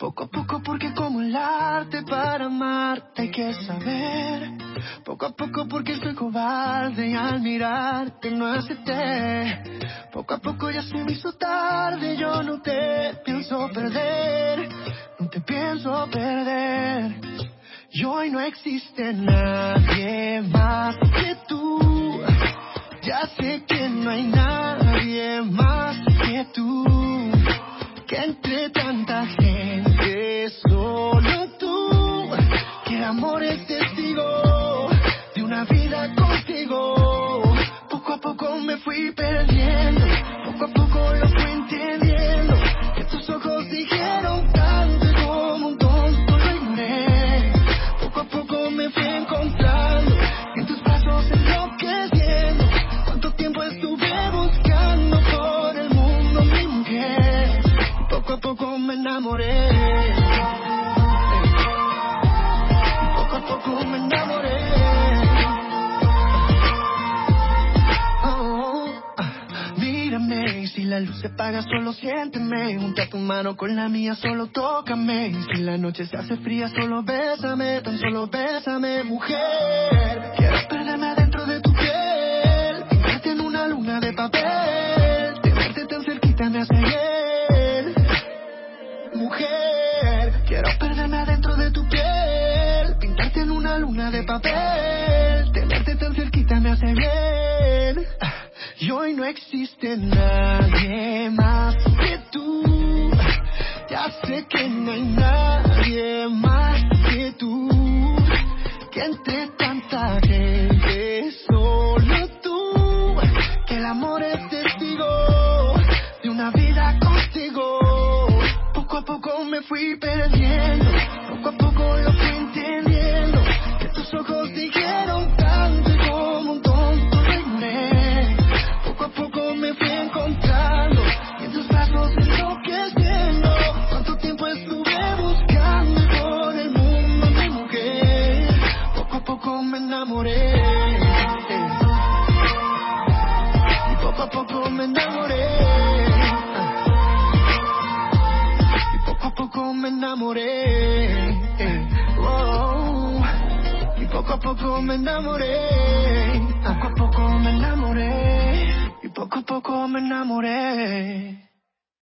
Poco a poco porque como el arte para amarte hay que saber. Poco a poco porque soy cobarde y al mirarte no acepté. Poco a poco ya se me hizo tarde, yo no te pienso perder. No te pienso perder. Y hoy no existe nadie más que tú. Ya sé que no hay nadie más que tú. Que entre tantas fui perdiendo. Poco a poco lo fui entendiendo. Que tus ojos dijeron tanto como un tonto lo ignoré. Poco a poco me fui encontrando. En tus brazos enloqueciendo. Cuánto tiempo estuve buscando por el mundo mi mujer. Poco a poco me enamoré. Poco a poco me enamoré. Mírame, si la luz se apaga, solo siénteme. Junta tu mano con la mía, solo tócame. Si la noche se hace fría, solo bésame, tan solo bésame, mujer. Quiero perderme adentro de tu piel, pintarte en una luna de papel. Tenerte tan cerquita me hace bien. Mujer, quiero perderme adentro de tu piel, pintarte en una luna de papel. Hoy no existe nadie más que tú. Ya sé que no hay nadie más que tú. Que entre tanta gente solo tú. Que el amor es testigo de una vida contigo. Poco a poco me fui perdiendo. Poco a poco lo fui entendiendo. Me enamoré. Y poco a poco me enamoré. Oh, y poco a poco me enamoré. Poco a poco me enamoré. Y poco a poco me enamoré.